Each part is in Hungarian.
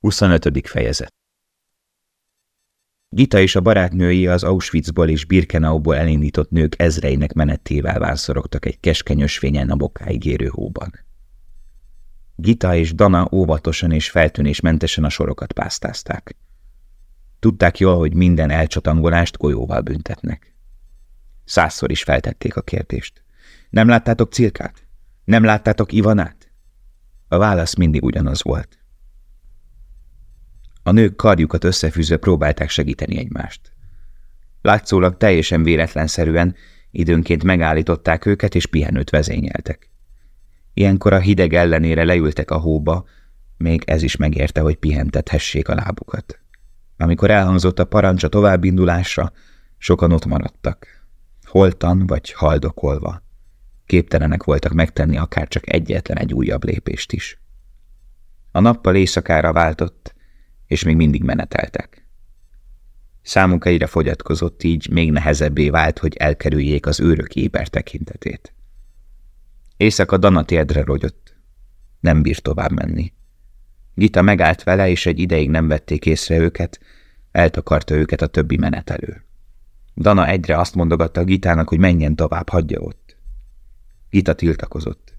25. fejezet Gita és a barátnői az Auschwitzból és Birkenauból elindított nők ezreinek menettével vánszorogtak egy keskeny ösvényen a bokáig érő hóban. Gita és Dana óvatosan és feltűnésmentesen a sorokat pásztázták. Tudták jól, hogy minden elcsatangolást golyóval büntetnek. Százszor is feltették a kérdést. Nem láttátok Cirkát? Nem láttátok Ivanát? A válasz mindig ugyanaz volt. A nők karjukat összefűzve próbálták segíteni egymást. Látszólag teljesen véletlenszerűen időnként megállították őket és pihenőt vezényeltek. Ilyenkor a hideg ellenére leültek a hóba, még ez is megérte, hogy pihentethessék a lábukat. Amikor elhangzott a parancs a továbbindulásra, sokan ott maradtak, holtan vagy haldokolva. Képtelenek voltak megtenni akár csak egyetlen egy újabb lépést is. A nappal éjszakára váltott, és még mindig meneteltek. Számuk egyre fogyatkozott, így még nehezebbé vált, hogy elkerüljék az őrök éber tekintetét. Éjszaka Dana térdre rogyott. Nem bír tovább menni. Gita megállt vele, és egy ideig nem vették észre őket, eltakarta őket a többi menetelő. Dana egyre azt mondogatta a Gitának, hogy menjen tovább, hagyja ott. Gita tiltakozott.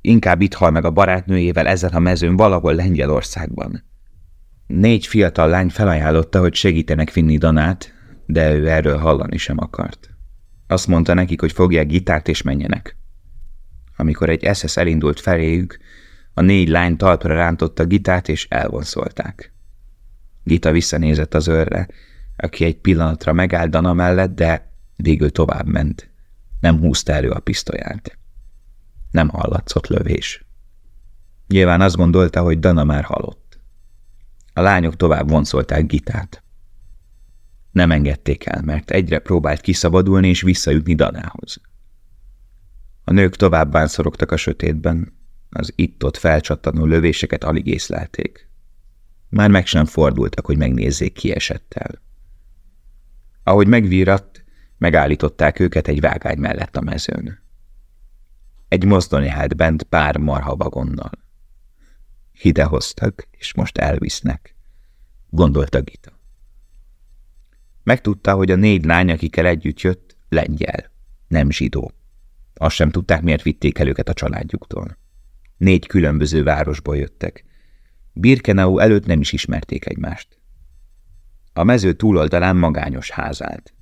Inkább itt hal meg a barátnőjével ezen a mezőn valahol Lengyelországban. Négy fiatal lány felajánlotta, hogy segítenek finni Danát, de ő erről hallani sem akart. Azt mondta nekik, hogy fogják gitárt és menjenek. Amikor egy SS elindult feléjük, a négy lány talpra rántotta a gitát és elvonszolták. Gita visszanézett az őrre, aki egy pillanatra megállt Dana mellett, de végül tovább ment. Nem húzta elő a pisztolyát. Nem hallatszott lövés. Nyilván azt gondolta, hogy Dana már halott. A lányok tovább vonszolták Gitát. Nem engedték el, mert egyre próbált kiszabadulni és visszajutni Danához. A nők tovább bánszorogtak a sötétben, az itt-ott felcsattanó lövéseket alig észlelték. Már meg sem fordultak, hogy megnézzék, ki esett el. Ahogy megvíratt, megállították őket egy vágány mellett a mezőn. Egy mozdony állt bent pár marha vagonnal. Idehoztak, és most elvisznek, gondolta Gita. Megtudta, hogy a négy lány, akikkel együtt jött, lengyel, nem zsidó. Azt sem tudták, miért vitték el őket a családjuktól. Négy különböző városból jöttek. Birkenau előtt nem is ismerték egymást. A mező túloldalán magányos ház állt.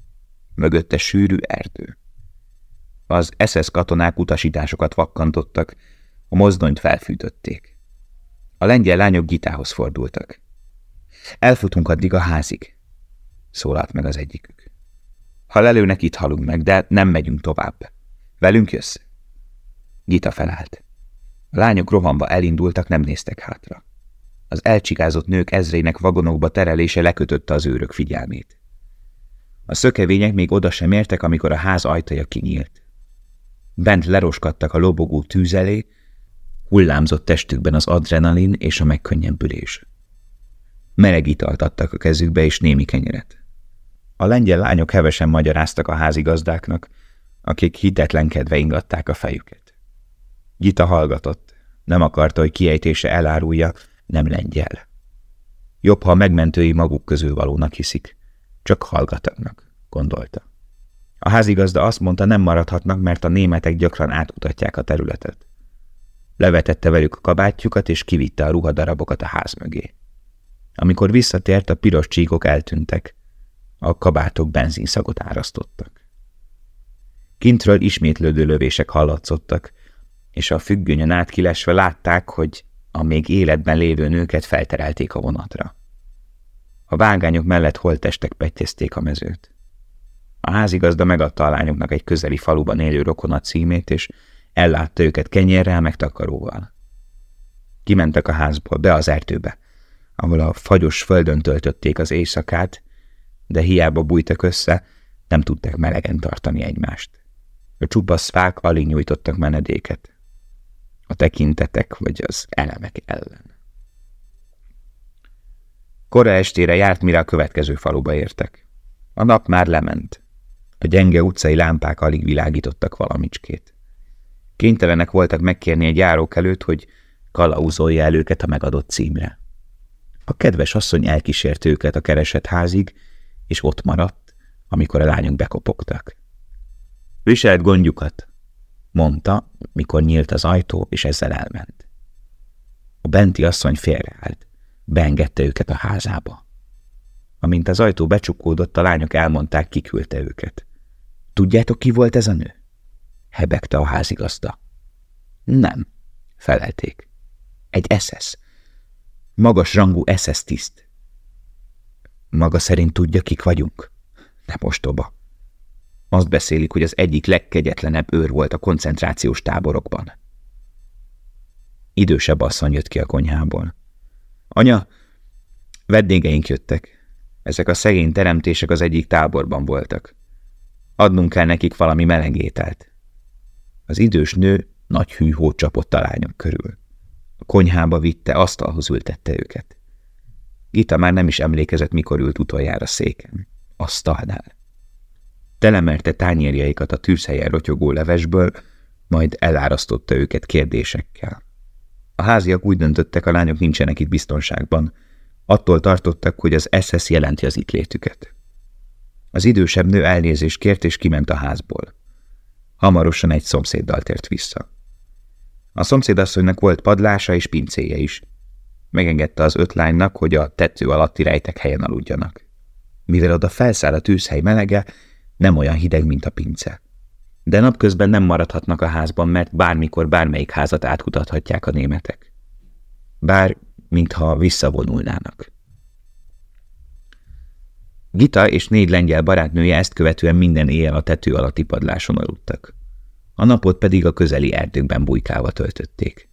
Mögötte sűrű erdő. Az SS katonák utasításokat vakkantottak, a mozdonyt felfűtötték. A lengyel lányok Gitához fordultak. Elfutunk addig a házig, szólalt meg az egyikük. Ha lelőnek, itt halunk meg, de nem megyünk tovább. Velünk jössz? Gita felállt. A lányok rohanva elindultak, nem néztek hátra. Az elcsigázott nők ezrének vagonokba terelése lekötötte az őrök figyelmét. A szökevények még oda sem értek, amikor a ház ajtaja kinyílt. Bent leroskadtak a lobogó tűz elé, Hullámzott testükben az adrenalin és a megkönnyebbülés. Meleg italt adtak a kezükbe és némi kenyeret. A lengyel lányok hevesen magyaráztak a házigazdáknak, akik hitetlenkedve ingatták a fejüket. Gita hallgatott, nem akarta, hogy kiejtése elárulja, nem lengyel. Jobb, ha a megmentői maguk közül valónak hiszik. Csak hallgatnak, gondolta. A házigazda azt mondta, nem maradhatnak, mert a németek gyakran átutatják a területet. Levetette velük a kabátjukat, és kivitte a ruhadarabokat a ház mögé. Amikor visszatért, a piros csíkok eltűntek. A kabátok benzinszagot árasztottak. Kintről ismétlődő lövések hallatszottak, és a függönyön átkilesve látták, hogy a még életben lévő nőket felterelték a vonatra. A vágányok mellett holtestek petyezték a mezőt. A házigazda megadta a lányoknak egy közeli faluban élő rokona címét, és Ellátta őket kenyérrel, meg takaróval. Kimentek a házból, be az erdőbe, ahol a fagyos földön töltötték az éjszakát, de hiába bújtak össze, nem tudták melegen tartani egymást. A csupasz fák alig nyújtottak menedéket. A tekintetek vagy az elemek ellen. Kora estére járt, mire a következő faluba értek. A nap már lement. A gyenge utcai lámpák alig világítottak valamicskét. Kénytelenek voltak megkérni egy járók előtt, hogy kalauzolja el őket a megadott címre. A kedves asszony elkísért őket a keresett házig, és ott maradt, amikor a lányok bekopogtak. Viselt gondjukat, mondta, mikor nyílt az ajtó, és ezzel elment. A benti asszony félreállt, beengedte őket a házába. Amint az ajtó becsukódott, a lányok elmondták, kiküldte őket. Tudjátok, ki volt ez a nő? Hebegte a házigazda. Nem, felelték. Egy SS. Magas rangú SS tiszt. Maga szerint tudja, kik vagyunk? Nem ostoba. Azt beszélik, hogy az egyik legkegyetlenebb őr volt a koncentrációs táborokban. Idősebb asszony jött ki a konyhából. Anya, vendégeink jöttek. Ezek a szegény teremtések az egyik táborban voltak. Adnunk kell nekik valami melegételt. Az idős nő nagy hűhót csapott a lányok körül. A konyhába vitte, asztalhoz ültette őket. Gita már nem is emlékezett, mikor ült utoljára széken. Asztalnál. Telemerte tányérjaikat a tűzhelyen rotyogó levesből, majd elárasztotta őket kérdésekkel. A háziak úgy döntöttek, a lányok nincsenek itt biztonságban. Attól tartottak, hogy az SS jelenti az itt létüket. Az idősebb nő elnézést kért, és kiment a házból. Hamarosan egy szomszéddal tért vissza. A szomszédasszonynak volt padlása és pincéje is. Megengedte az öt lánynak, hogy a tető alatti rejtek helyen aludjanak. Mivel oda felszáll a tűzhely melege, nem olyan hideg, mint a pince. De napközben nem maradhatnak a házban, mert bármikor bármelyik házat átkutathatják a németek. Bár, mintha visszavonulnának. Gita és négy lengyel barátnője ezt követően minden éjjel a tető alatti padláson aludtak. A napot pedig a közeli erdőkben bujkálva töltötték.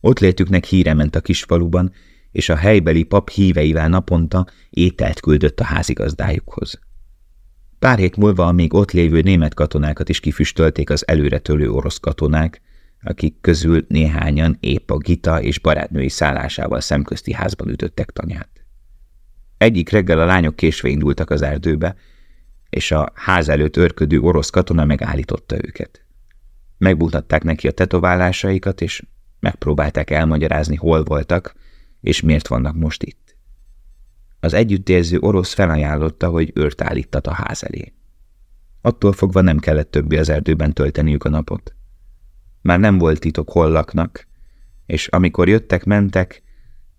Ott létüknek híre ment a kisfaluban, és a helybeli pap híveivel naponta ételt küldött a házigazdájukhoz. Pár hét múlva a még ott lévő német katonákat is kifüstölték az előretölő orosz katonák, akik közül néhányan épp a Gita és barátnői szállásával szemközti házban ütöttek tanyát. Egyik reggel a lányok késve indultak az erdőbe, és a ház előtt örködő orosz katona megállította őket. Megmutatták neki a tetoválásaikat, és megpróbálták elmagyarázni, hol voltak, és miért vannak most itt. Az együttérző orosz felajánlotta, hogy őrt állítat a ház elé. Attól fogva nem kellett többé az erdőben tölteniük a napot. Már nem volt titok, hol laknak, és amikor jöttek-mentek,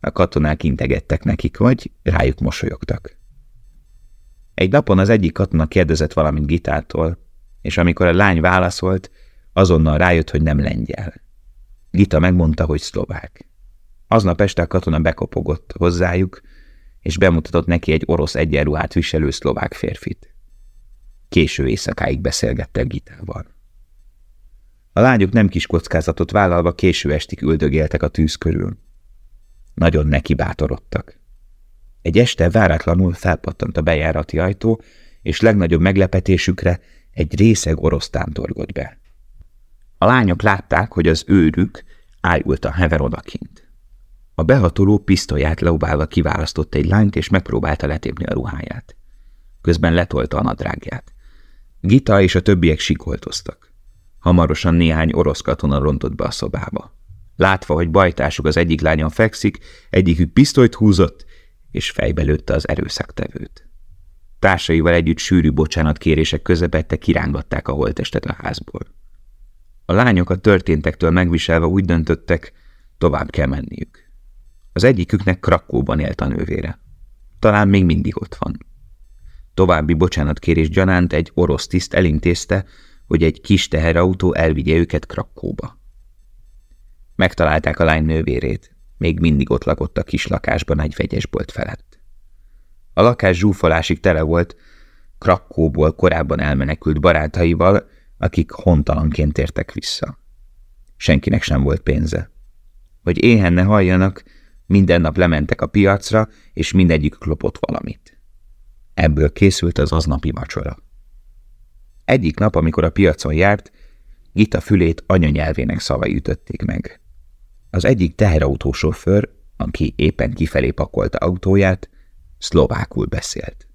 a katonák integettek nekik, vagy rájuk mosolyogtak. Egy napon az egyik katona kérdezett valamit Gitától, és amikor a lány válaszolt, azonnal rájött, hogy nem lengyel. Gita megmondta, hogy szlovák. Aznap este a katona bekopogott hozzájuk, és bemutatott neki egy orosz egyenruhát viselő szlovák férfit. Késő éjszakáig beszélgettek Gitával. A lányok nem kis kockázatot vállalva késő estig üldögéltek a tűz körül. Nagyon neki bátorodtak. Egy este váratlanul felpattant a bejárati ajtó, és legnagyobb meglepetésükre egy részeg orosz tántorgott be. A lányok látták, hogy az őrük ájult a hever odakint. A behatoló pisztolyát leobálva kiválasztott egy lányt, és megpróbálta letépni a ruháját. Közben letolta a nadrágját. Gita és a többiek sikoltoztak. Hamarosan néhány orosz katona rontott be a szobába. Látva, hogy bajtásuk az egyik lányon fekszik, egyikük pisztolyt húzott, és fejbe lőtte az erőszaktevőt. Társaival együtt sűrű bocsánatkérések közepette kirángatták a holtestet a házból. A lányok a történtektől megviselve úgy döntöttek, tovább kell menniük. Az egyiküknek Krakóban élt a nővére. Talán még mindig ott van. További bocsánatkérés gyanánt egy orosz tiszt elintézte, hogy egy kis teherautó elvigye őket Krakóba. Megtalálták a lány nővérét, még mindig ott lakott a kis lakásban egy vegyesbolt felett. A lakás zsúfolásig tele volt, Krakóból korábban elmenekült barátaival, akik hontalanként tértek vissza. Senkinek sem volt pénze. Hogy éhen ne halljanak, minden nap lementek a piacra, és mindegyik klopott valamit. Ebből készült az aznapi vacsora. Egyik nap, amikor a piacon járt, Gita fülét anyanyelvének szavai ütötték meg. Az egyik teherautósofőr, aki éppen kifelé pakolta autóját, szlovákul beszélt.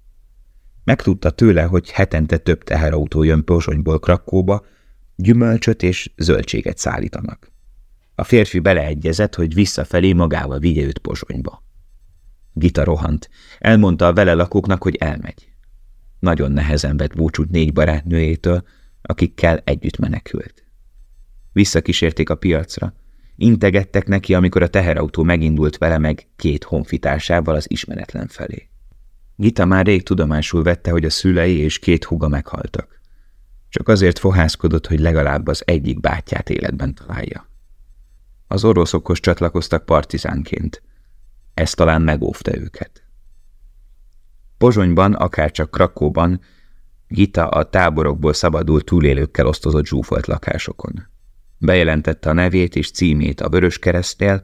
Megtudta tőle, hogy hetente több teherautó jön Pozsonyból Krakóba, gyümölcsöt és zöldséget szállítanak. A férfi beleegyezett, hogy visszafelé magával vigye őt Pozsonyba. Gita rohant. Elmondta a vele lakóknak, hogy elmegy. Nagyon nehezen vett búcsút négy barátnőjétől, akikkel együtt menekült. Visszakísérték a piacra. Integettek neki, amikor a teherautó megindult vele meg két honfitársával az ismeretlen felé. Gita már rég tudomásul vette, hogy a szülei és két huga meghaltak. Csak azért fohászkodott, hogy legalább az egyik bátyját életben találja. Az oroszokhoz csatlakoztak partizánként. Ez talán megóvta őket. Pozsonyban, akárcsak Krakóban, Gita a táborokból szabadult túlélőkkel osztozott zsúfolt lakásokon. Bejelentette a nevét és címét a Vörös Keresztél,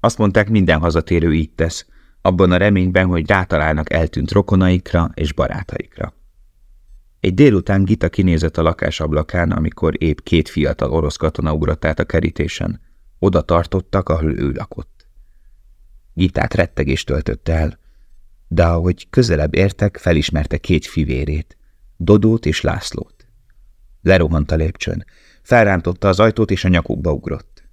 azt mondták, minden hazatérő így tesz, abban a reményben, hogy rátalálnak eltűnt rokonaikra és barátaikra. Egy délután Gita kinézett a lakás ablakán, amikor épp két fiatal orosz katona ugrott át a kerítésen. Oda tartottak, ahol ő lakott. Gitát rettegés töltötte el, de ahogy közelebb értek, felismerte két fivérét, Dodót és Lászlót. Lerohant a lépcsőn, felrántotta az ajtót és a nyakukba ugrott.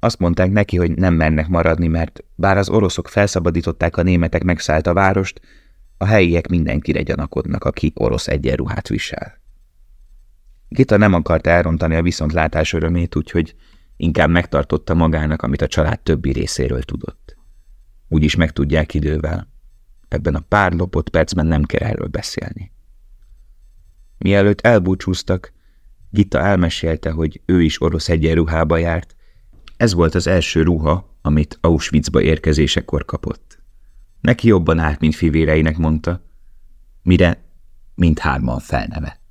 Azt mondták neki, hogy nem mennek maradni, mert bár az oroszok felszabadították a németek megszállt a várost, a helyiek mindenkire gyanakodnak, aki orosz egyenruhát visel. Gita nem akarta elrontani a viszontlátás örömét, úgyhogy inkább megtartotta magának, amit a család többi részéről tudott. Úgyis megtudják idővel. Ebben a pár lopott percben nem kell erről beszélni. Mielőtt elbúcsúztak, Gita elmesélte, hogy ő is orosz egyenruhába járt. Ez volt az első ruha, amit Auschwitzba érkezésekor kapott. Neki jobban állt, mint fivéreinek mondta, mire mindhárman felnevett.